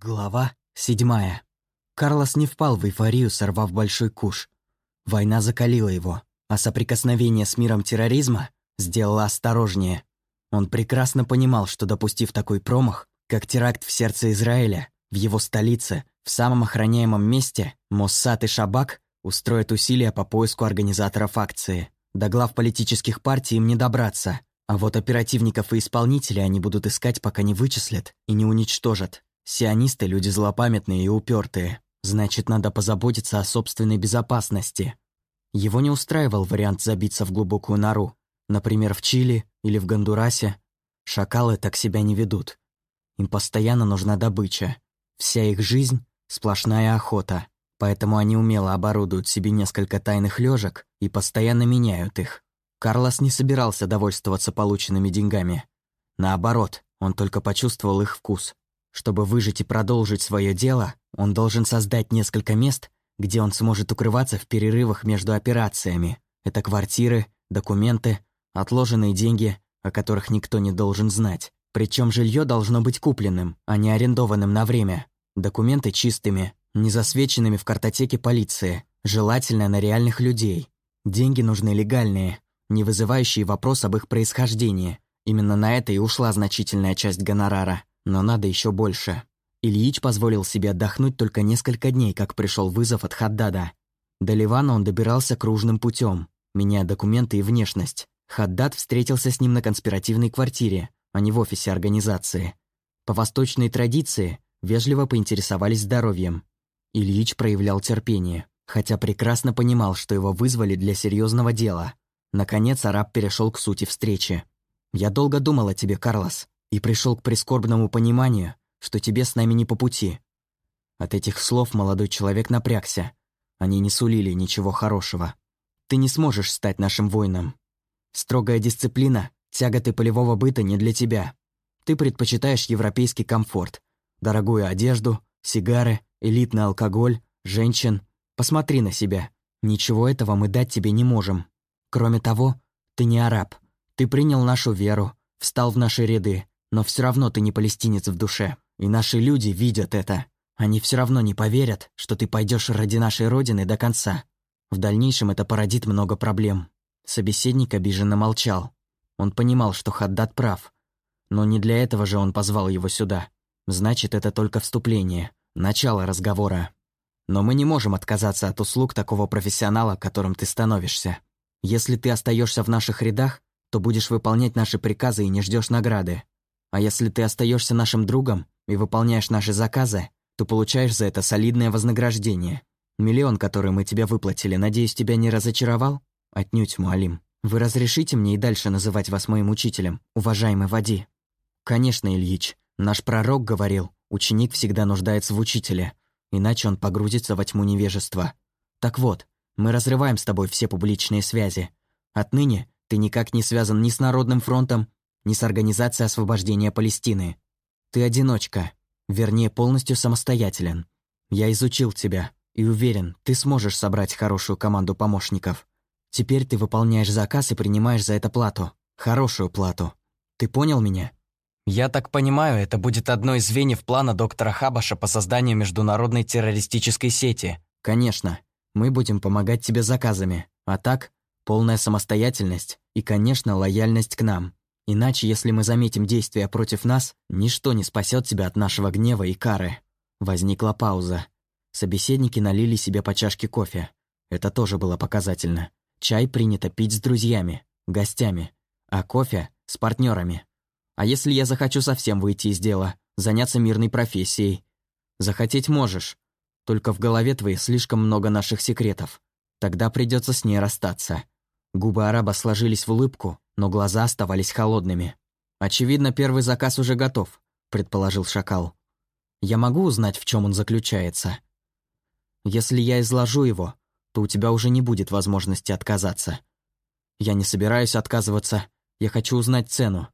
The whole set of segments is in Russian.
Глава седьмая. Карлос не впал в эйфорию, сорвав большой куш. Война закалила его, а соприкосновение с миром терроризма сделало осторожнее. Он прекрасно понимал, что допустив такой промах, как теракт в сердце Израиля, в его столице, в самом охраняемом месте, Моссад и Шабак устроят усилия по поиску организаторов акции. До глав политических партий им не добраться, а вот оперативников и исполнителей они будут искать, пока не вычислят и не уничтожат. Сионисты – люди злопамятные и упертые. Значит, надо позаботиться о собственной безопасности. Его не устраивал вариант забиться в глубокую нору. Например, в Чили или в Гондурасе. Шакалы так себя не ведут. Им постоянно нужна добыча. Вся их жизнь – сплошная охота. Поэтому они умело оборудуют себе несколько тайных лёжек и постоянно меняют их. Карлос не собирался довольствоваться полученными деньгами. Наоборот, он только почувствовал их вкус. Чтобы выжить и продолжить свое дело, он должен создать несколько мест, где он сможет укрываться в перерывах между операциями. Это квартиры, документы, отложенные деньги, о которых никто не должен знать. Причем жилье должно быть купленным, а не арендованным на время. Документы чистыми, не засвеченными в картотеке полиции, желательно на реальных людей. Деньги нужны легальные, не вызывающие вопрос об их происхождении. Именно на это и ушла значительная часть гонорара. Но надо еще больше. Ильич позволил себе отдохнуть только несколько дней, как пришел вызов от Хаддада. До Ливана он добирался кружным путем, меняя документы и внешность. Хаддад встретился с ним на конспиративной квартире, а не в офисе организации. По восточной традиции вежливо поинтересовались здоровьем. Ильич проявлял терпение, хотя прекрасно понимал, что его вызвали для серьезного дела. Наконец араб перешел к сути встречи. «Я долго думал о тебе, Карлос и пришел к прискорбному пониманию, что тебе с нами не по пути». От этих слов молодой человек напрягся. Они не сулили ничего хорошего. «Ты не сможешь стать нашим воином. Строгая дисциплина, тяготы полевого быта не для тебя. Ты предпочитаешь европейский комфорт, дорогую одежду, сигары, элитный алкоголь, женщин. Посмотри на себя. Ничего этого мы дать тебе не можем. Кроме того, ты не араб. Ты принял нашу веру, встал в наши ряды, но все равно ты не палестинец в душе. И наши люди видят это. Они все равно не поверят, что ты пойдешь ради нашей Родины до конца. В дальнейшем это породит много проблем. Собеседник обиженно молчал. Он понимал, что Хаддат прав. Но не для этого же он позвал его сюда. Значит, это только вступление, начало разговора. Но мы не можем отказаться от услуг такого профессионала, которым ты становишься. Если ты остаешься в наших рядах, то будешь выполнять наши приказы и не ждешь награды. А если ты остаешься нашим другом и выполняешь наши заказы, то получаешь за это солидное вознаграждение. Миллион, который мы тебе выплатили, надеюсь, тебя не разочаровал? Отнюдь, Муалим. Вы разрешите мне и дальше называть вас моим учителем, уважаемый Вади? Конечно, Ильич. Наш пророк говорил, ученик всегда нуждается в учителе, иначе он погрузится во тьму невежества. Так вот, мы разрываем с тобой все публичные связи. Отныне ты никак не связан ни с Народным фронтом, ни с Организацией освобождения Палестины. Ты одиночка, вернее, полностью самостоятелен. Я изучил тебя и уверен, ты сможешь собрать хорошую команду помощников. Теперь ты выполняешь заказ и принимаешь за это плату. Хорошую плату. Ты понял меня? Я так понимаю, это будет одно из звеньев плана доктора Хабаша по созданию международной террористической сети. Конечно. Мы будем помогать тебе заказами. А так, полная самостоятельность и, конечно, лояльность к нам. Иначе, если мы заметим действия против нас, ничто не спасет тебя от нашего гнева и кары». Возникла пауза. Собеседники налили себе по чашке кофе. Это тоже было показательно. Чай принято пить с друзьями, гостями, а кофе — с партнерами. А если я захочу совсем выйти из дела, заняться мирной профессией? Захотеть можешь, только в голове твоей слишком много наших секретов. Тогда придется с ней расстаться. Губы араба сложились в улыбку, но глаза оставались холодными. «Очевидно, первый заказ уже готов», — предположил Шакал. «Я могу узнать, в чем он заключается?» «Если я изложу его, то у тебя уже не будет возможности отказаться. Я не собираюсь отказываться, я хочу узнать цену.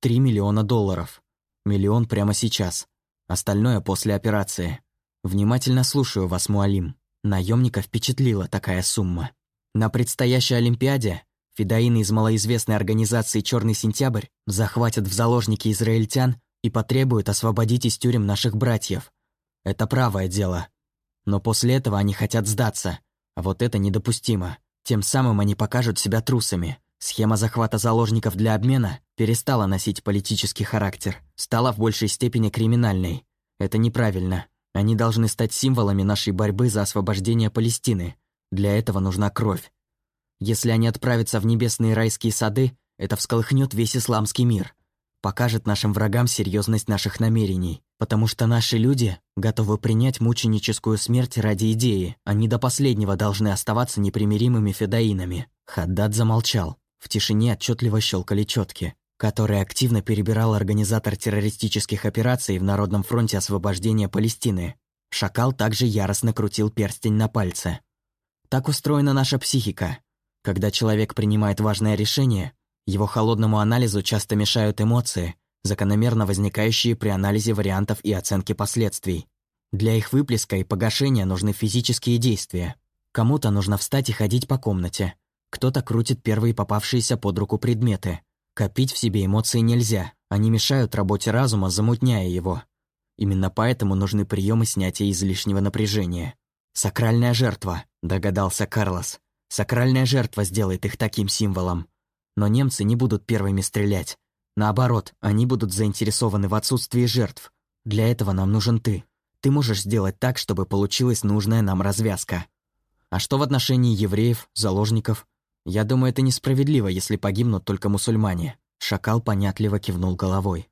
Три миллиона долларов. Миллион прямо сейчас. Остальное после операции. Внимательно слушаю вас, Муалим. Наемника впечатлила такая сумма. На предстоящей Олимпиаде Федоины из малоизвестной организации «Черный сентябрь» захватят в заложники израильтян и потребуют освободить из тюрем наших братьев. Это правое дело. Но после этого они хотят сдаться, а вот это недопустимо. Тем самым они покажут себя трусами. Схема захвата заложников для обмена перестала носить политический характер, стала в большей степени криминальной. Это неправильно. Они должны стать символами нашей борьбы за освобождение Палестины. Для этого нужна кровь. Если они отправятся в небесные райские сады, это всколыхнет весь исламский мир, покажет нашим врагам серьезность наших намерений, потому что наши люди готовы принять мученическую смерть ради идеи, они до последнего должны оставаться непримиримыми федаинами. Хаддад замолчал. В тишине отчетливо щелкали четки, которые активно перебирал организатор террористических операций в Народном фронте освобождения Палестины. Шакал также яростно крутил перстень на пальце. Так устроена наша психика. Когда человек принимает важное решение, его холодному анализу часто мешают эмоции, закономерно возникающие при анализе вариантов и оценке последствий. Для их выплеска и погашения нужны физические действия. Кому-то нужно встать и ходить по комнате. Кто-то крутит первые попавшиеся под руку предметы. Копить в себе эмоции нельзя, они мешают работе разума, замутняя его. Именно поэтому нужны приемы снятия излишнего напряжения. «Сакральная жертва», — догадался Карлос. «Сакральная жертва сделает их таким символом. Но немцы не будут первыми стрелять. Наоборот, они будут заинтересованы в отсутствии жертв. Для этого нам нужен ты. Ты можешь сделать так, чтобы получилась нужная нам развязка. А что в отношении евреев, заложников? Я думаю, это несправедливо, если погибнут только мусульмане. Шакал понятливо кивнул головой.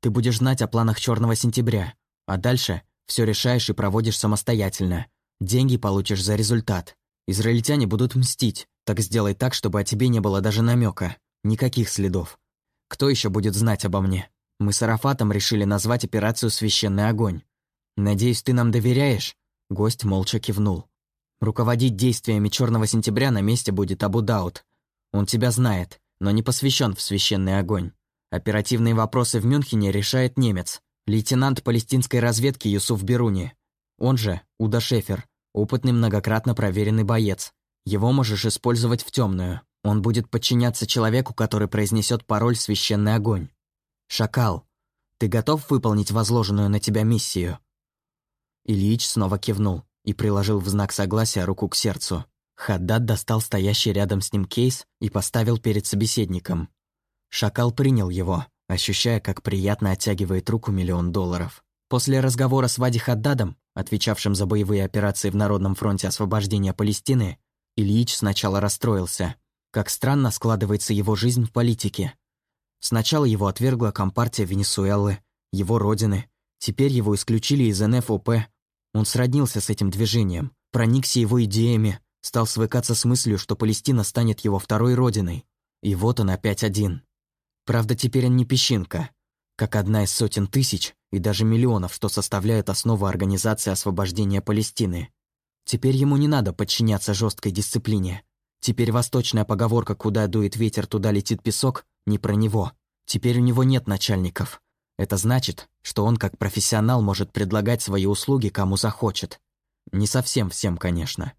Ты будешь знать о планах Черного сентября, а дальше все решаешь и проводишь самостоятельно. Деньги получишь за результат. Израильтяне будут мстить, так сделай так, чтобы о тебе не было даже намека, никаких следов. Кто еще будет знать обо мне? Мы с Арафатом решили назвать операцию «Священный огонь». Надеюсь, ты нам доверяешь?» Гость молча кивнул. «Руководить действиями Черного сентября на месте будет Абу Дауд. Он тебя знает, но не посвящен в священный огонь. Оперативные вопросы в Мюнхене решает немец, лейтенант палестинской разведки Юсуф Беруни. Он же Уда Шефер, опытный многократно проверенный боец. Его можешь использовать в темную. Он будет подчиняться человеку, который произнесет пароль «Священный огонь». «Шакал, ты готов выполнить возложенную на тебя миссию?» Ильич снова кивнул и приложил в знак согласия руку к сердцу. Хаддад достал стоящий рядом с ним кейс и поставил перед собеседником. Шакал принял его, ощущая, как приятно оттягивает руку миллион долларов. После разговора с Вади Хаддадом, отвечавшим за боевые операции в Народном фронте освобождения Палестины, Ильич сначала расстроился. Как странно складывается его жизнь в политике. Сначала его отвергла Компартия Венесуэлы, его родины. Теперь его исключили из НФОП. Он сроднился с этим движением, проникся его идеями, стал свыкаться с мыслью, что Палестина станет его второй родиной. И вот он опять один. Правда, теперь он не песчинка, как одна из сотен тысяч и даже миллионов, что составляют основу Организации освобождения Палестины. Теперь ему не надо подчиняться жесткой дисциплине. Теперь восточная поговорка «куда дует ветер, туда летит песок» не про него. Теперь у него нет начальников. Это значит, что он как профессионал может предлагать свои услуги кому захочет. Не совсем всем, конечно.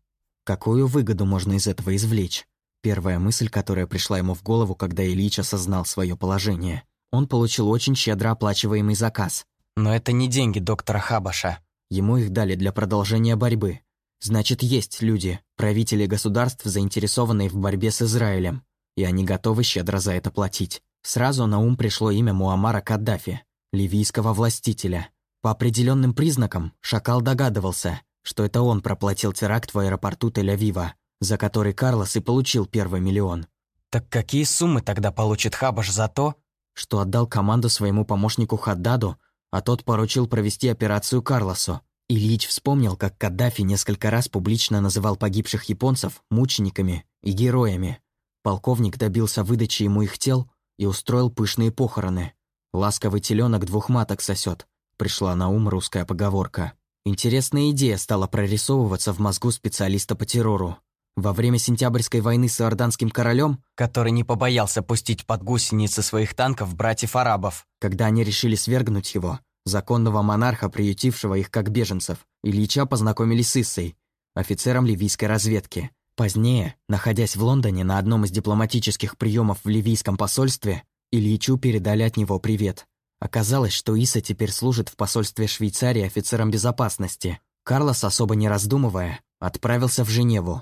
Какую выгоду можно из этого извлечь? Первая мысль, которая пришла ему в голову, когда Ильич осознал свое положение. Он получил очень щедро оплачиваемый заказ. Но это не деньги доктора Хабаша. Ему их дали для продолжения борьбы. Значит, есть люди, правители государств, заинтересованные в борьбе с Израилем, и они готовы щедро за это платить. Сразу на ум пришло имя Муаммара Каддафи, ливийского властителя. По определенным признакам Шакал догадывался, что это он проплатил теракт в аэропорту Тель-Авива, за который Карлос и получил первый миллион. Так какие суммы тогда получит Хабаш за то, что отдал команду своему помощнику Хаддаду, а тот поручил провести операцию Карлосу? Ильич вспомнил, как Каддафи несколько раз публично называл погибших японцев мучениками и героями. Полковник добился выдачи ему их тел и устроил пышные похороны. «Ласковый теленок двух маток сосет», — пришла на ум русская поговорка. Интересная идея стала прорисовываться в мозгу специалиста по террору. Во время сентябрьской войны с иорданским королем, который не побоялся пустить под гусеницы своих танков братьев-арабов, когда они решили свергнуть его, законного монарха, приютившего их как беженцев, Ильича познакомили с Иссой, офицером ливийской разведки. Позднее, находясь в Лондоне на одном из дипломатических приемов в ливийском посольстве, Ильичу передали от него привет. Оказалось, что Иса теперь служит в посольстве Швейцарии офицером безопасности. Карлос, особо не раздумывая, отправился в Женеву.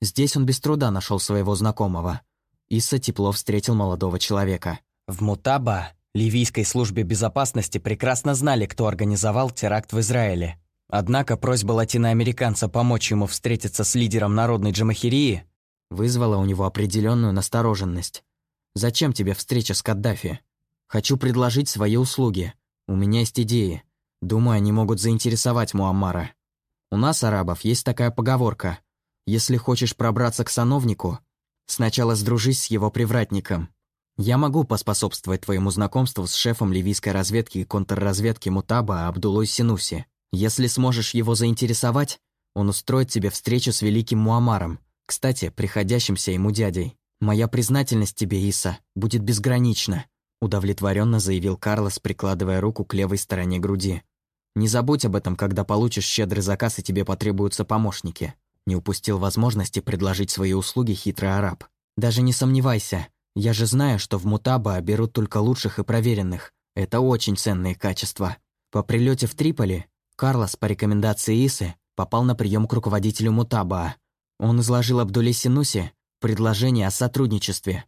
Здесь он без труда нашел своего знакомого. Иса тепло встретил молодого человека. В Мутаба, ливийской службе безопасности, прекрасно знали, кто организовал теракт в Израиле. Однако просьба латиноамериканца помочь ему встретиться с лидером народной джамахирии вызвала у него определенную настороженность. «Зачем тебе встреча с Каддафи?» «Хочу предложить свои услуги. У меня есть идеи. Думаю, они могут заинтересовать Муаммара. У нас, арабов, есть такая поговорка. Если хочешь пробраться к сановнику, сначала сдружись с его привратником. Я могу поспособствовать твоему знакомству с шефом ливийской разведки и контрразведки Мутаба Абдулой Синуси. Если сможешь его заинтересовать, он устроит тебе встречу с великим Муамаром, кстати, приходящимся ему дядей. Моя признательность тебе, Иса, будет безгранична», удовлетворенно заявил Карлос, прикладывая руку к левой стороне груди. «Не забудь об этом, когда получишь щедрый заказ и тебе потребуются помощники». Не упустил возможности предложить свои услуги хитрый араб. «Даже не сомневайся, я же знаю, что в Мутаба берут только лучших и проверенных. Это очень ценные качества. По прилете в Триполи Карлос, по рекомендации Исы, попал на прием к руководителю Мутабаа. Он изложил Абдуле Синуси предложение о сотрудничестве.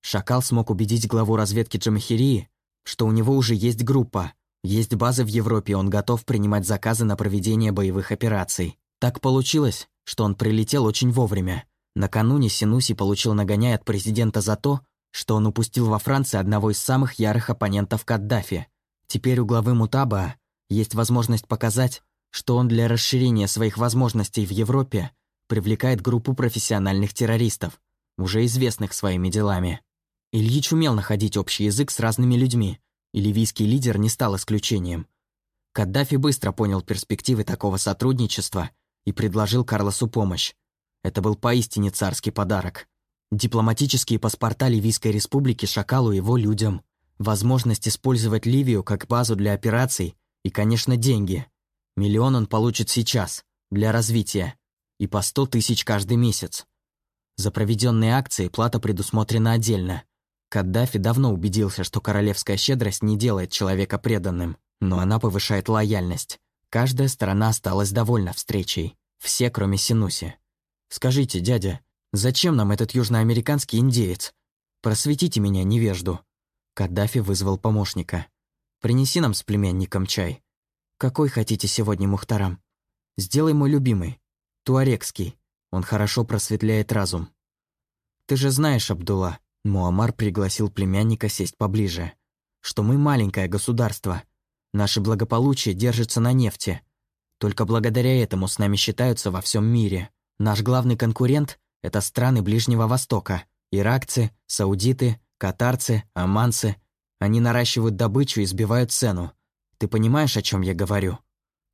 Шакал смог убедить главу разведки Джамахирии, что у него уже есть группа, есть базы в Европе, он готов принимать заказы на проведение боевых операций. Так получилось, что он прилетел очень вовремя. Накануне Синуси получил нагоняй от президента за то, что он упустил во Франции одного из самых ярых оппонентов Каддафи. Теперь у главы Мутаба есть возможность показать, что он для расширения своих возможностей в Европе привлекает группу профессиональных террористов, уже известных своими делами. Ильич умел находить общий язык с разными людьми, и ливийский лидер не стал исключением. Каддафи быстро понял перспективы такого сотрудничества и предложил Карлосу помощь. Это был поистине царский подарок. Дипломатические паспорта Ливийской республики Шакалу его людям, возможность использовать Ливию как базу для операций и, конечно, деньги. Миллион он получит сейчас, для развития, и по сто тысяч каждый месяц. За проведенные акции плата предусмотрена отдельно. Каддафи давно убедился, что королевская щедрость не делает человека преданным, но она повышает лояльность. Каждая сторона осталась довольна встречей. Все, кроме Синуси. «Скажите, дядя, зачем нам этот южноамериканский индеец? Просветите меня, невежду». Каддафи вызвал помощника. Принеси нам с племянником чай. Какой хотите сегодня, Мухтарам? Сделай мой любимый. Туарекский. Он хорошо просветляет разум. Ты же знаешь, Абдулла, Муаммар пригласил племянника сесть поближе, что мы маленькое государство. Наше благополучие держится на нефти. Только благодаря этому с нами считаются во всем мире. Наш главный конкурент – это страны Ближнего Востока. Иракцы, саудиты, катарцы, оманцы – они наращивают добычу и сбивают цену. Ты понимаешь, о чем я говорю?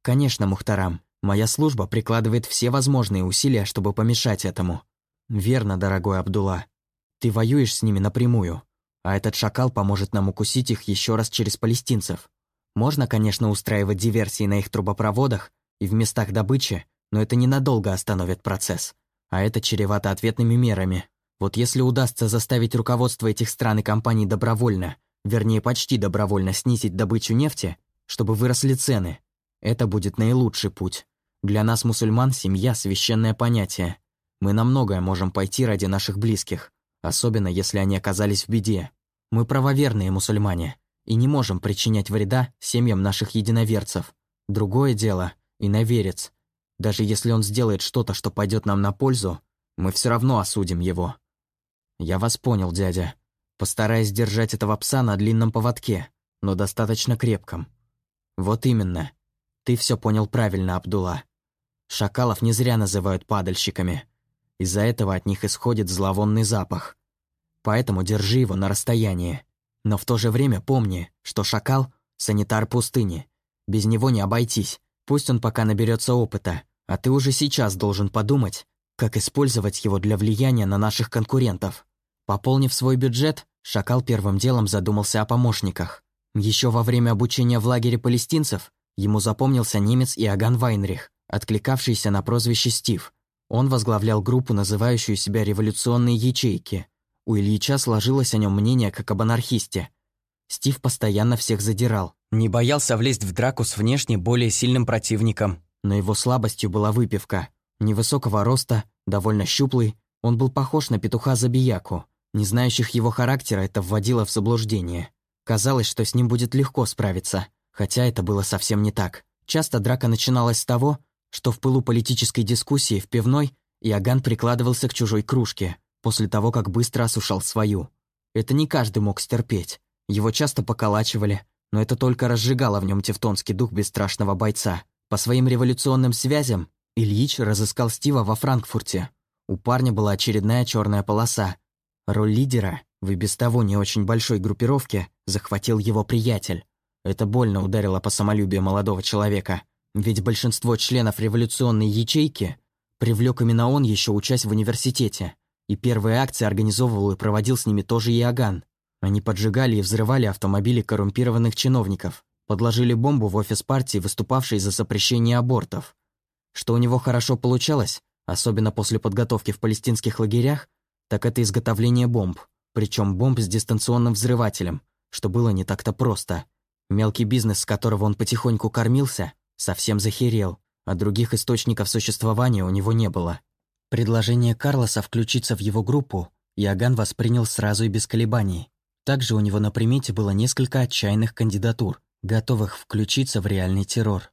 Конечно, Мухтарам. Моя служба прикладывает все возможные усилия, чтобы помешать этому. Верно, дорогой Абдулла. Ты воюешь с ними напрямую, а этот шакал поможет нам укусить их еще раз через палестинцев. Можно, конечно, устраивать диверсии на их трубопроводах и в местах добычи, но это ненадолго остановит процесс. А это чревато ответными мерами. Вот если удастся заставить руководство этих стран и компаний добровольно вернее почти добровольно снизить добычу нефти, чтобы выросли цены. Это будет наилучший путь. Для нас, мусульман, семья – священное понятие. Мы на многое можем пойти ради наших близких, особенно если они оказались в беде. Мы правоверные мусульмане и не можем причинять вреда семьям наших единоверцев. Другое дело – иноверец. Даже если он сделает что-то, что пойдет нам на пользу, мы все равно осудим его. Я вас понял, дядя. Постараюсь держать этого пса на длинном поводке, но достаточно крепком. Вот именно. Ты все понял правильно, Абдулла. Шакалов не зря называют падальщиками. Из-за этого от них исходит зловонный запах. Поэтому держи его на расстоянии. Но в то же время помни, что шакал — санитар пустыни. Без него не обойтись. Пусть он пока наберется опыта, а ты уже сейчас должен подумать, как использовать его для влияния на наших конкурентов. Пополнив свой бюджет, Шакал первым делом задумался о помощниках. Еще во время обучения в лагере палестинцев ему запомнился немец Иоганн Вайнрих, откликавшийся на прозвище Стив. Он возглавлял группу, называющую себя «революционные ячейки». У Ильича сложилось о нем мнение как об анархисте. Стив постоянно всех задирал. Не боялся влезть в драку с внешне более сильным противником. Но его слабостью была выпивка. Невысокого роста, довольно щуплый, он был похож на петуха-забияку. Не знающих его характера это вводило в заблуждение. Казалось, что с ним будет легко справиться, хотя это было совсем не так. Часто драка начиналась с того, что в пылу политической дискуссии в пивной Иоганн прикладывался к чужой кружке, после того, как быстро осушал свою. Это не каждый мог стерпеть. Его часто поколачивали, но это только разжигало в нем тевтонский дух бесстрашного бойца. По своим революционным связям Ильич разыскал Стива во Франкфурте. У парня была очередная черная полоса. Роль лидера в и без того не очень большой группировке захватил его приятель. Это больно ударило по самолюбию молодого человека, ведь большинство членов революционной ячейки привлек именно он, еще учась в университете, и первые акции организовывал и проводил с ними тоже Иоганн. Они поджигали и взрывали автомобили коррумпированных чиновников, подложили бомбу в офис партии, выступавшей за запрещение абортов. Что у него хорошо получалось, особенно после подготовки в палестинских лагерях, так это изготовление бомб, причем бомб с дистанционным взрывателем, что было не так-то просто. Мелкий бизнес, с которого он потихоньку кормился, совсем захерел, а других источников существования у него не было. Предложение Карлоса включиться в его группу Иоганн воспринял сразу и без колебаний. Также у него на примете было несколько отчаянных кандидатур, готовых включиться в реальный террор.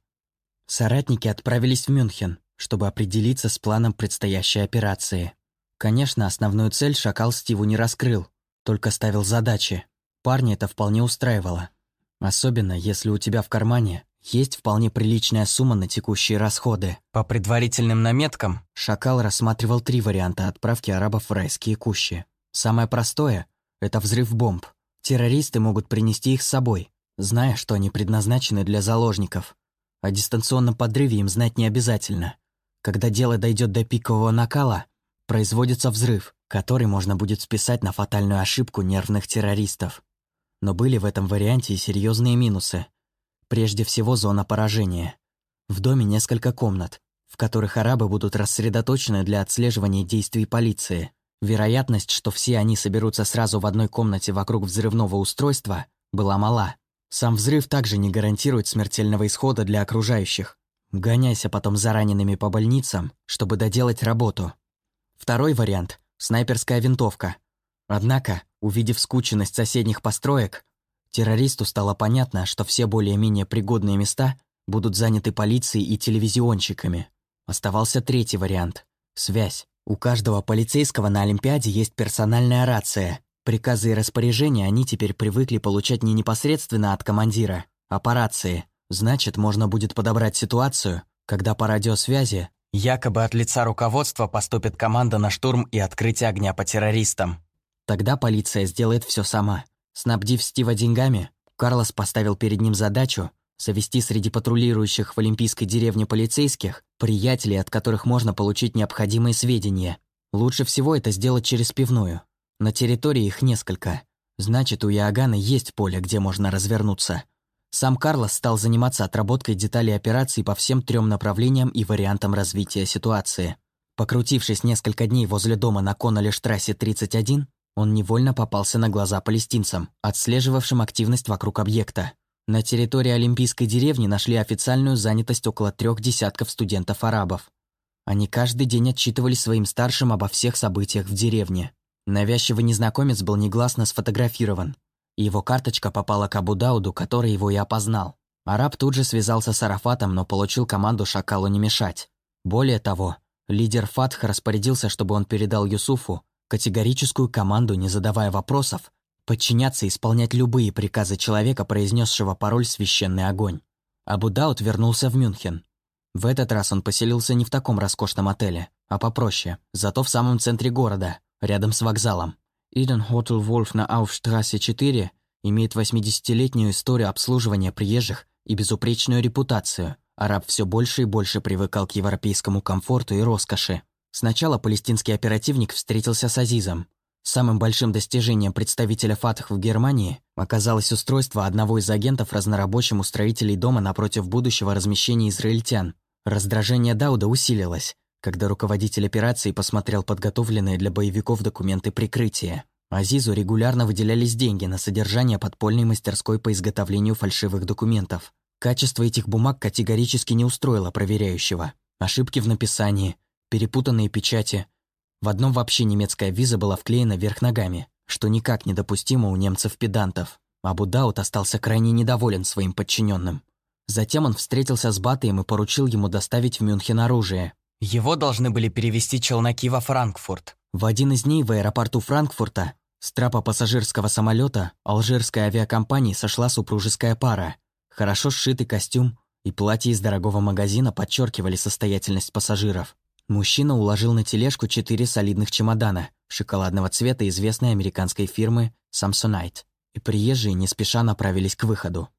Соратники отправились в Мюнхен, чтобы определиться с планом предстоящей операции. Конечно, основную цель Шакал Стиву не раскрыл, только ставил задачи. Парня это вполне устраивало. Особенно, если у тебя в кармане есть вполне приличная сумма на текущие расходы. По предварительным наметкам, Шакал рассматривал три варианта отправки арабов в райские кущи. Самое простое это взрыв бомб. Террористы могут принести их с собой, зная, что они предназначены для заложников. О дистанционном подрыве им знать не обязательно. Когда дело дойдет до пикового накала, производится взрыв, который можно будет списать на фатальную ошибку нервных террористов. Но были в этом варианте и серьезные минусы. Прежде всего, зона поражения. В доме несколько комнат, в которых арабы будут рассредоточены для отслеживания действий полиции. Вероятность, что все они соберутся сразу в одной комнате вокруг взрывного устройства, была мала. Сам взрыв также не гарантирует смертельного исхода для окружающих. Гоняйся потом за ранеными по больницам, чтобы доделать работу. Второй вариант – снайперская винтовка. Однако, увидев скученность соседних построек, террористу стало понятно, что все более-менее пригодные места будут заняты полицией и телевизионщиками. Оставался третий вариант – связь. У каждого полицейского на Олимпиаде есть персональная рация. Приказы и распоряжения они теперь привыкли получать не непосредственно от командира, а по рации. Значит, можно будет подобрать ситуацию, когда по радиосвязи якобы от лица руководства поступит команда на штурм и открытие огня по террористам. Тогда полиция сделает все сама. Снабдив Стива деньгами, Карлос поставил перед ним задачу совести среди патрулирующих в Олимпийской деревне полицейских приятелей, от которых можно получить необходимые сведения. Лучше всего это сделать через пивную. На территории их несколько. Значит, у Иоганна есть поле, где можно развернуться. Сам Карлос стал заниматься отработкой деталей операции по всем трем направлениям и вариантам развития ситуации. Покрутившись несколько дней возле дома на Коннеле-штрассе 31, он невольно попался на глаза палестинцам, отслеживавшим активность вокруг объекта. На территории Олимпийской деревни нашли официальную занятость около трех десятков студентов-арабов. Они каждый день отчитывали своим старшим обо всех событиях в деревне. Навязчивый незнакомец был негласно сфотографирован. его карточка попала к Абу Дауду, который его и опознал. Араб тут же связался с Арафатом, но получил команду Шакалу не мешать. Более того, лидер Фатх распорядился, чтобы он передал Юсуфу категорическую команду, не задавая вопросов, подчиняться и исполнять любые приказы человека, произнесшего пароль «Священный огонь». Абу Дауд вернулся в Мюнхен. В этот раз он поселился не в таком роскошном отеле, а попроще, зато в самом центре города, рядом с вокзалом. Иден Хотел Вольф на Ауфштрассе 4 имеет 80-летнюю историю обслуживания приезжих и безупречную репутацию. Араб все больше и больше привыкал к европейскому комфорту и роскоши. Сначала палестинский оперативник встретился с Азизом, Самым большим достижением представителя Фатх в Германии оказалось устройство одного из агентов разнорабочим у дома напротив будущего размещения израильтян. Раздражение Дауда усилилось, когда руководитель операции посмотрел подготовленные для боевиков документы прикрытия. Азизу регулярно выделялись деньги на содержание подпольной мастерской по изготовлению фальшивых документов. Качество этих бумаг категорически не устроило проверяющего. Ошибки в написании, перепутанные печати. В одном вообще немецкая виза была вклеена вверх ногами, что никак недопустимо у немцев-педантов. Абу Дауд остался крайне недоволен своим подчиненным. Затем он встретился с Батыем и поручил ему доставить в Мюнхен оружие. Его должны были перевести челноки во Франкфурт. В один из дней в аэропорту Франкфурта с трапа пассажирского самолета алжирской авиакомпании сошла супружеская пара. Хорошо сшитый костюм и платье из дорогого магазина подчеркивали состоятельность пассажиров. Мужчина уложил на тележку четыре солидных чемодана шоколадного цвета известной американской фирмы Samsonite, и приезжие не спеша направились к выходу.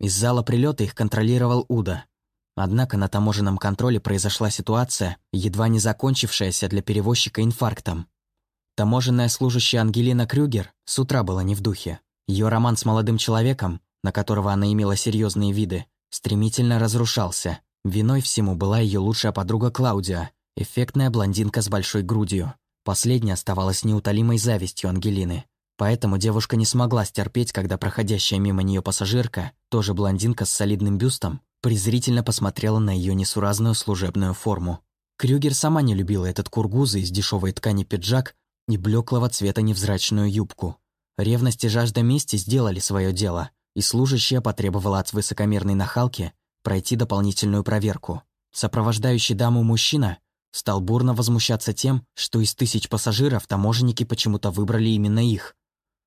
Из зала прилета их контролировал Уда. Однако на таможенном контроле произошла ситуация, едва не закончившаяся для перевозчика инфарктом. Таможенная служащая Ангелина Крюгер с утра была не в духе. Ее роман с молодым человеком, на которого она имела серьезные виды, стремительно разрушался. Виной всему была ее лучшая подруга Клаудия, эффектная блондинка с большой грудью. Последняя оставалась неутолимой завистью Ангелины. Поэтому девушка не смогла стерпеть, когда проходящая мимо нее пассажирка, тоже блондинка с солидным бюстом, презрительно посмотрела на ее несуразную служебную форму. Крюгер сама не любила этот кургузы из дешевой ткани пиджак и блеклого цвета невзрачную юбку. Ревность и жажда мести сделали свое дело, и служащая потребовала от высокомерной нахалки пройти дополнительную проверку. Сопровождающий даму мужчина стал бурно возмущаться тем, что из тысяч пассажиров таможенники почему-то выбрали именно их.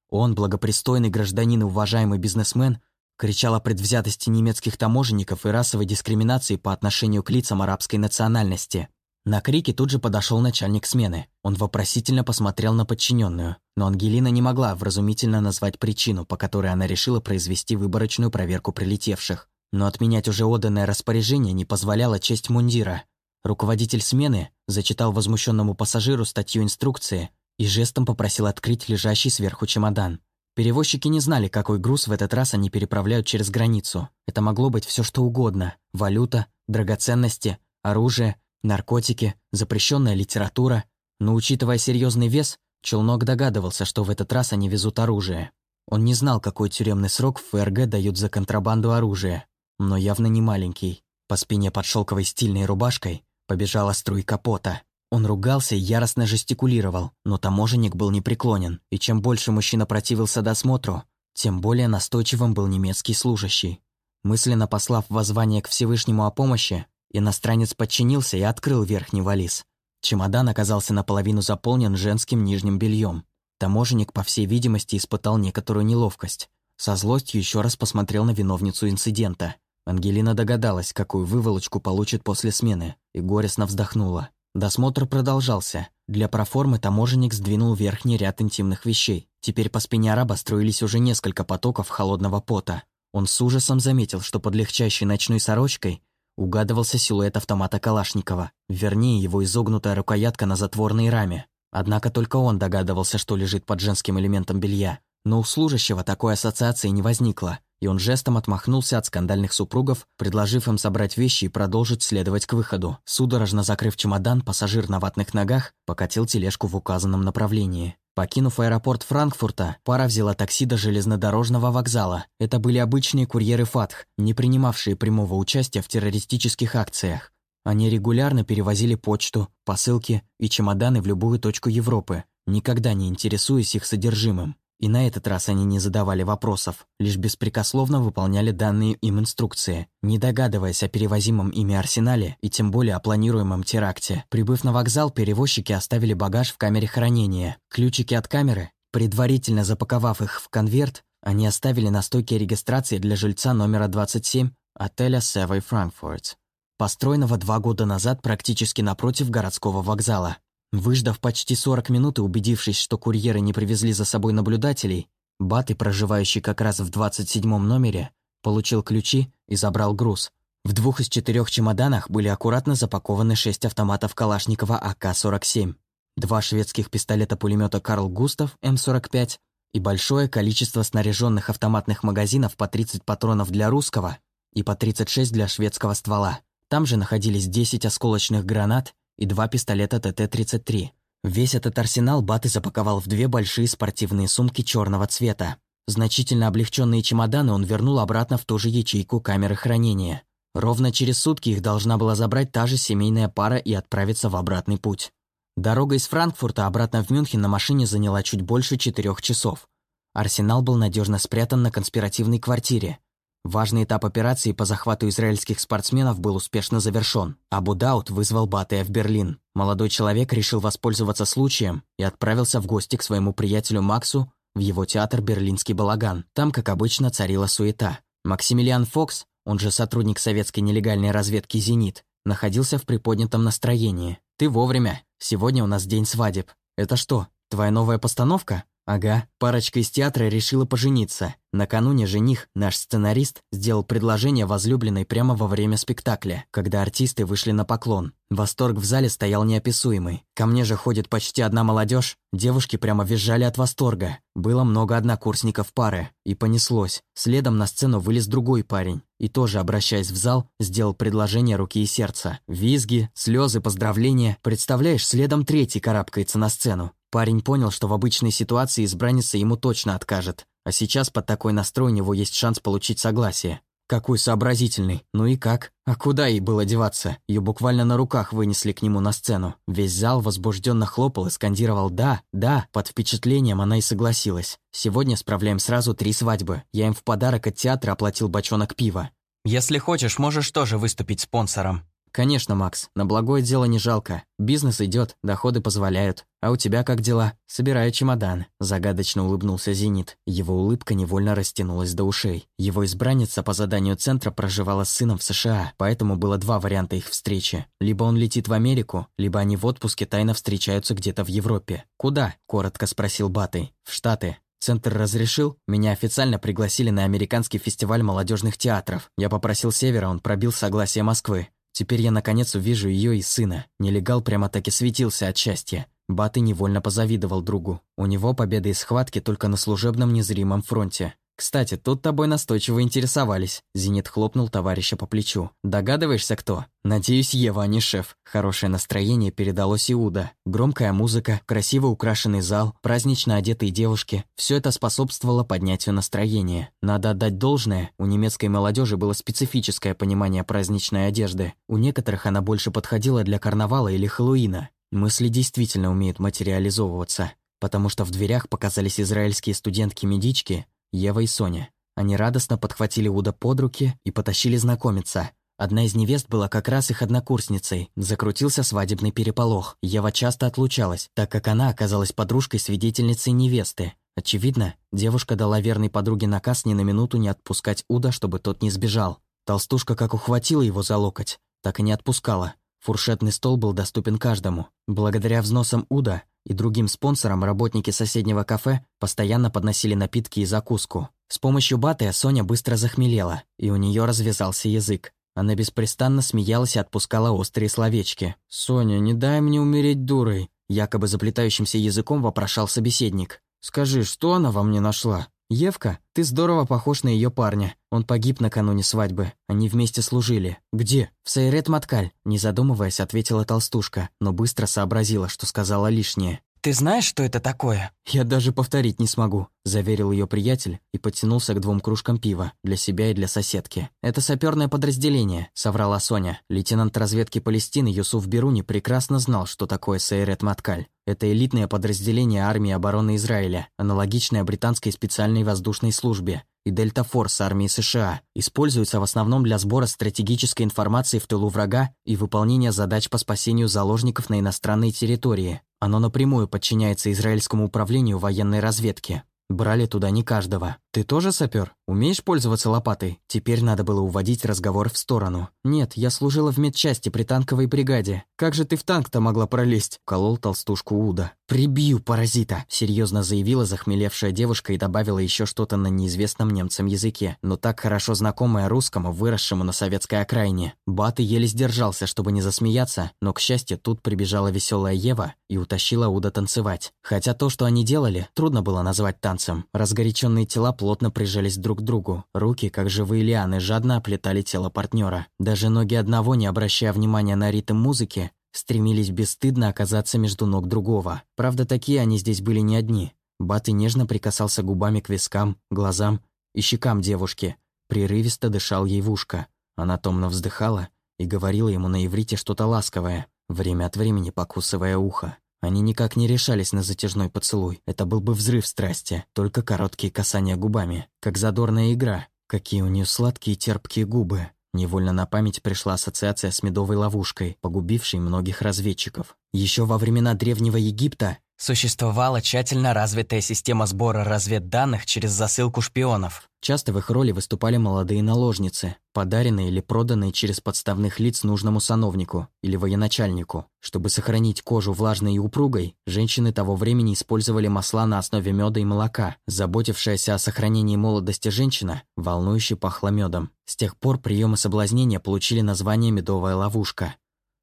Он, благопристойный гражданин и уважаемый бизнесмен, кричал о предвзятости немецких таможенников и расовой дискриминации по отношению к лицам арабской национальности. На крики тут же подошел начальник смены. Он вопросительно посмотрел на подчиненную, но Ангелина не могла вразумительно назвать причину, по которой она решила произвести выборочную проверку прилетевших. Но отменять уже отданное распоряжение не позволяла честь мундира. Руководитель смены зачитал возмущенному пассажиру статью инструкции и жестом попросил открыть лежащий сверху чемодан. Перевозчики не знали, какой груз в этот раз они переправляют через границу. Это могло быть все что угодно – валюта, драгоценности, оружие – наркотики, запрещенная литература, но учитывая серьезный вес, Челнок догадывался, что в этот раз они везут оружие. Он не знал, какой тюремный срок в ФРГ дают за контрабанду оружия, но явно не маленький. По спине под шелковой стильной рубашкой побежала струйка пота. Он ругался и яростно жестикулировал, но таможенник был непреклонен, и чем больше мужчина противился досмотру, тем более настойчивым был немецкий служащий. Мысленно послав воззвание к Всевышнему о помощи, Иностранец подчинился и открыл верхний вализ. Чемодан оказался наполовину заполнен женским нижним бельем. Таможенник, по всей видимости, испытал некоторую неловкость. Со злостью еще раз посмотрел на виновницу инцидента. Ангелина догадалась, какую выволочку получит после смены, и горестно вздохнула. Досмотр продолжался. Для проформы таможенник сдвинул верхний ряд интимных вещей. Теперь по спине араба строились уже несколько потоков холодного пота. Он с ужасом заметил, что под легчайшей ночной сорочкой угадывался силуэт автомата Калашникова, вернее, его изогнутая рукоятка на затворной раме. Однако только он догадывался, что лежит под женским элементом белья. Но у служащего такой ассоциации не возникло, и он жестом отмахнулся от скандальных супругов, предложив им собрать вещи и продолжить следовать к выходу. Судорожно закрыв чемодан, пассажир на ватных ногах покатил тележку в указанном направлении. Покинув аэропорт Франкфурта, пара взяла такси до железнодорожного вокзала. Это были обычные курьеры ФАТХ, не принимавшие прямого участия в террористических акциях. Они регулярно перевозили почту, посылки и чемоданы в любую точку Европы, никогда не интересуясь их содержимым. И на этот раз они не задавали вопросов, лишь беспрекословно выполняли данные им инструкции, не догадываясь о перевозимом ими арсенале и тем более о планируемом теракте. Прибыв на вокзал, перевозчики оставили багаж в камере хранения. Ключики от камеры, предварительно запаковав их в конверт, они оставили на стойке регистрации для жильца номера 27 отеля Севой Франкфурт, построенного два года назад практически напротив городского вокзала. Выждав почти 40 минут и убедившись, что курьеры не привезли за собой наблюдателей, Баты, проживающий как раз в 27-м номере, получил ключи и забрал груз. В двух из четырех чемоданах были аккуратно запакованы шесть автоматов Калашникова АК-47, два шведских пистолета-пулемета «Карл Густав» М-45 и большое количество снаряженных автоматных магазинов по 30 патронов для русского и по 36 для шведского ствола. Там же находились 10 осколочных гранат и два пистолета ТТ-33. Весь этот арсенал Баты запаковал в две большие спортивные сумки черного цвета. Значительно облегченные чемоданы он вернул обратно в ту же ячейку камеры хранения. Ровно через сутки их должна была забрать та же семейная пара и отправиться в обратный путь. Дорога из Франкфурта обратно в Мюнхен на машине заняла чуть больше четырех часов. Арсенал был надежно спрятан на конспиративной квартире. Важный этап операции по захвату израильских спортсменов был успешно завершен. Абу Дауд вызвал Батыя в Берлин. Молодой человек решил воспользоваться случаем и отправился в гости к своему приятелю Максу в его театр «Берлинский балаган». Там, как обычно, царила суета. Максимилиан Фокс, он же сотрудник советской нелегальной разведки «Зенит», находился в приподнятом настроении. «Ты вовремя. Сегодня у нас день свадеб. Это что, твоя новая постановка?» Ага, парочка из театра решила пожениться. Накануне жених, наш сценарист, сделал предложение возлюбленной прямо во время спектакля, когда артисты вышли на поклон. Восторг в зале стоял неописуемый. Ко мне же ходит почти одна молодежь. Девушки прямо визжали от восторга. Было много однокурсников пары. И понеслось. Следом на сцену вылез другой парень. И тоже, обращаясь в зал, сделал предложение руки и сердца. Визги, слезы, поздравления. Представляешь, следом третий карабкается на сцену. Парень понял, что в обычной ситуации избранница ему точно откажет, а сейчас под такой настрой у него есть шанс получить согласие. Какой сообразительный. Ну и как? А куда ей было деваться? Ее буквально на руках вынесли к нему на сцену. Весь зал возбужденно хлопал и скандировал «да, да». Под впечатлением она и согласилась. Сегодня справляем сразу три свадьбы. Я им в подарок от театра оплатил бочонок пива. Если хочешь, можешь тоже выступить спонсором. «Конечно, Макс, на благое дело не жалко. Бизнес идет, доходы позволяют. А у тебя как дела? Собираю чемодан», – загадочно улыбнулся Зенит. Его улыбка невольно растянулась до ушей. Его избранница по заданию центра проживала с сыном в США, поэтому было два варианта их встречи. Либо он летит в Америку, либо они в отпуске тайно встречаются где-то в Европе. «Куда?» – коротко спросил Батый. «В Штаты». Центр разрешил, меня официально пригласили на американский фестиваль молодежных театров. Я попросил Севера, он пробил согласие Москвы. Теперь я наконец увижу ее и сына. Нелегал прямо-таки светился от счастья. Баты невольно позавидовал другу. У него победы и схватки только на служебном незримом фронте. «Кстати, тут тобой настойчиво интересовались», – Зенит хлопнул товарища по плечу. «Догадываешься, кто?» «Надеюсь, Ева, а не шеф». Хорошее настроение передалось Иуда. Громкая музыка, красиво украшенный зал, празднично одетые девушки – все это способствовало поднятию настроения. Надо отдать должное, у немецкой молодежи было специфическое понимание праздничной одежды. У некоторых она больше подходила для карнавала или Хэллоуина. Мысли действительно умеют материализовываться, потому что в дверях показались израильские студентки-медички – Ева и Соня. Они радостно подхватили Уда под руки и потащили знакомиться. Одна из невест была как раз их однокурсницей. Закрутился свадебный переполох. Ева часто отлучалась, так как она оказалась подружкой свидетельницы невесты. Очевидно, девушка дала верной подруге наказ ни на минуту не отпускать Уда, чтобы тот не сбежал. Толстушка как ухватила его за локоть, так и не отпускала. Фуршетный стол был доступен каждому. Благодаря взносам Уда и другим спонсорам работники соседнего кафе постоянно подносили напитки и закуску. С помощью Батыя Соня быстро захмелела, и у нее развязался язык. Она беспрестанно смеялась и отпускала острые словечки. «Соня, не дай мне умереть дурой!» Якобы заплетающимся языком вопрошал собеседник. «Скажи, что она во мне нашла?» «Евка, ты здорово похож на ее парня. Он погиб накануне свадьбы. Они вместе служили. Где?» «В Сайрет Маткаль», – не задумываясь, ответила толстушка, но быстро сообразила, что сказала лишнее. «Ты знаешь, что это такое?» «Я даже повторить не смогу», – заверил ее приятель и подтянулся к двум кружкам пива для себя и для соседки. «Это саперное подразделение», – соврала Соня. Лейтенант разведки Палестины Юсуф Беруни прекрасно знал, что такое Сейрет Маткаль. Это элитное подразделение армии обороны Израиля, аналогичное британской специальной воздушной службе и Дельта Форс армии США, используется в основном для сбора стратегической информации в тылу врага и выполнения задач по спасению заложников на иностранной территории. Оно напрямую подчиняется Израильскому управлению военной разведки. Брали туда не каждого. «Ты тоже сапер? Умеешь пользоваться лопатой?» Теперь надо было уводить разговор в сторону. «Нет, я служила в медчасти при танковой бригаде. Как же ты в танк-то могла пролезть?» Колол толстушку Уда. «Прибью, паразита!» – серьезно заявила захмелевшая девушка и добавила еще что-то на неизвестном немцам языке, но так хорошо знакомое русскому, выросшему на советской окраине. Баты еле сдержался, чтобы не засмеяться, но, к счастью, тут прибежала веселая Ева и утащила Уда танцевать. Хотя то, что они делали, трудно было назвать танцем. Разгоряченные тела плотно прижались друг к другу. Руки, как живые лианы, жадно оплетали тело партнера. Даже ноги одного, не обращая внимания на ритм музыки, стремились бесстыдно оказаться между ног другого. Правда, такие они здесь были не одни. Баты нежно прикасался губами к вискам, глазам и щекам девушки, прерывисто дышал ей в ушко. Она томно вздыхала и говорила ему на иврите что-то ласковое, время от времени покусывая ухо. Они никак не решались на затяжной поцелуй. Это был бы взрыв страсти, только короткие касания губами, как задорная игра. Какие у нее сладкие терпкие губы. Невольно на память пришла ассоциация с медовой ловушкой, погубившей многих разведчиков. Еще во времена Древнего Египта Существовала тщательно развитая система сбора разведданных через засылку шпионов. Часто в их роли выступали молодые наложницы, подаренные или проданные через подставных лиц нужному сановнику или военачальнику. Чтобы сохранить кожу влажной и упругой, женщины того времени использовали масла на основе меда и молока. Заботившаяся о сохранении молодости женщина волнующе пахла медом. С тех пор приемы соблазнения получили название «медовая ловушка».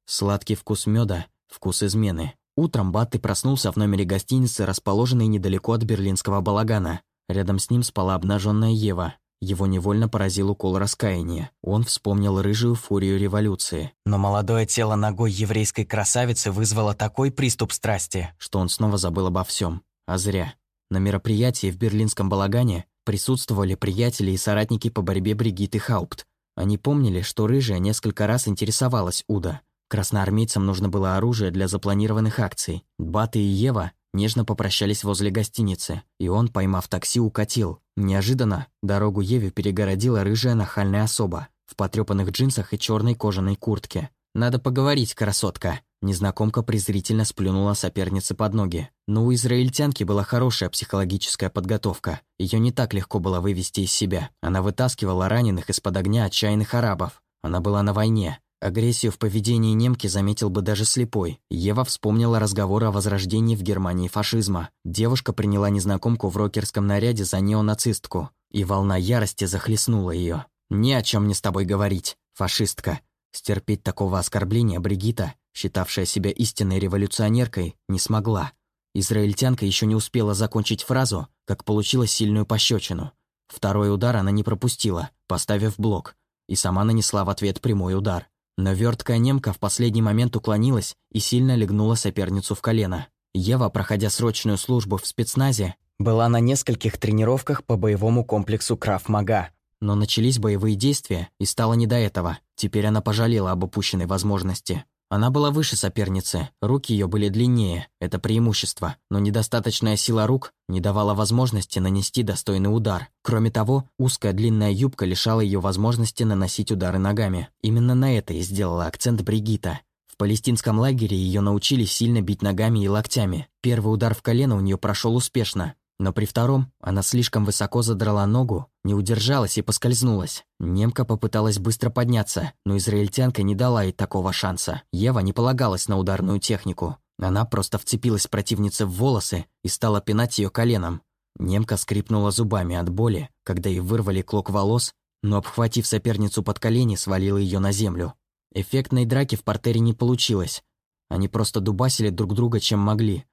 Сладкий вкус меда – вкус измены. Утром Батты проснулся в номере гостиницы, расположенной недалеко от берлинского балагана. Рядом с ним спала обнаженная Ева. Его невольно поразил укол раскаяния. Он вспомнил рыжую фурию революции. Но молодое тело ногой еврейской красавицы вызвало такой приступ страсти, что он снова забыл обо всем. А зря. На мероприятии в берлинском балагане присутствовали приятели и соратники по борьбе Бригитты Хаупт. Они помнили, что рыжая несколько раз интересовалась Уда. Красноармейцам нужно было оружие для запланированных акций. Баты и Ева нежно попрощались возле гостиницы, и он, поймав такси, укатил. Неожиданно дорогу Еве перегородила рыжая нахальная особа в потрёпанных джинсах и черной кожаной куртке. «Надо поговорить, красотка!» Незнакомка презрительно сплюнула сопернице под ноги. Но у израильтянки была хорошая психологическая подготовка. Ее не так легко было вывести из себя. Она вытаскивала раненых из-под огня отчаянных арабов. Она была на войне, Агрессию в поведении немки заметил бы даже слепой. Ева вспомнила разговор о возрождении в Германии фашизма. Девушка приняла незнакомку в рокерском наряде за неонацистку, и волна ярости захлестнула ее. «Ни о чем не с тобой говорить, фашистка». Стерпеть такого оскорбления Бригита, считавшая себя истинной революционеркой, не смогла. Израильтянка еще не успела закончить фразу, как получила сильную пощечину. Второй удар она не пропустила, поставив блок, и сама нанесла в ответ прямой удар. Но верткая немка в последний момент уклонилась и сильно легнула соперницу в колено. Ева, проходя срочную службу в спецназе, была на нескольких тренировках по боевому комплексу Краф-Мага. Но начались боевые действия, и стало не до этого. Теперь она пожалела об упущенной возможности. Она была выше соперницы, руки ее были длиннее, это преимущество, но недостаточная сила рук не давала возможности нанести достойный удар. Кроме того, узкая длинная юбка лишала ее возможности наносить удары ногами. Именно на это и сделала акцент Бригита. В палестинском лагере ее научили сильно бить ногами и локтями. Первый удар в колено у нее прошел успешно, но при втором она слишком высоко задрала ногу, не удержалась и поскользнулась. Немка попыталась быстро подняться, но израильтянка не дала ей такого шанса. Ева не полагалась на ударную технику. Она просто вцепилась противнице в волосы и стала пинать ее коленом. Немка скрипнула зубами от боли, когда ей вырвали клок волос, но, обхватив соперницу под колени, свалила ее на землю. Эффектной драки в портере не получилось. Они просто дубасили друг друга, чем могли,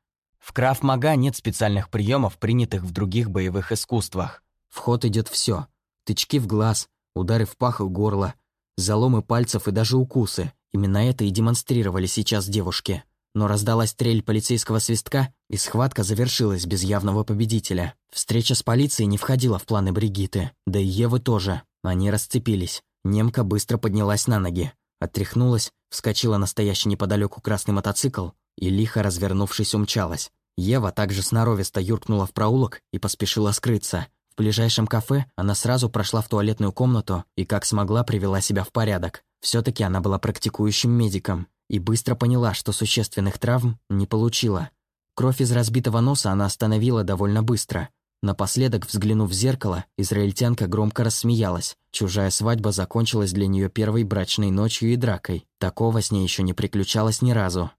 в краф-мага нет специальных приемов, принятых в других боевых искусствах. В ход идет все: Тычки в глаз, удары в пах и горло, заломы пальцев и даже укусы. Именно это и демонстрировали сейчас девушки. Но раздалась трель полицейского свистка, и схватка завершилась без явного победителя. Встреча с полицией не входила в планы Бригиты, да и Евы тоже. Они расцепились. Немка быстро поднялась на ноги, отряхнулась, вскочила на стоящий неподалеку красный мотоцикл и, лихо развернувшись, умчалась. Ева также сноровисто юркнула в проулок и поспешила скрыться. В ближайшем кафе она сразу прошла в туалетную комнату и как смогла привела себя в порядок. все таки она была практикующим медиком и быстро поняла, что существенных травм не получила. Кровь из разбитого носа она остановила довольно быстро. Напоследок, взглянув в зеркало, израильтянка громко рассмеялась. Чужая свадьба закончилась для нее первой брачной ночью и дракой. Такого с ней еще не приключалось ни разу.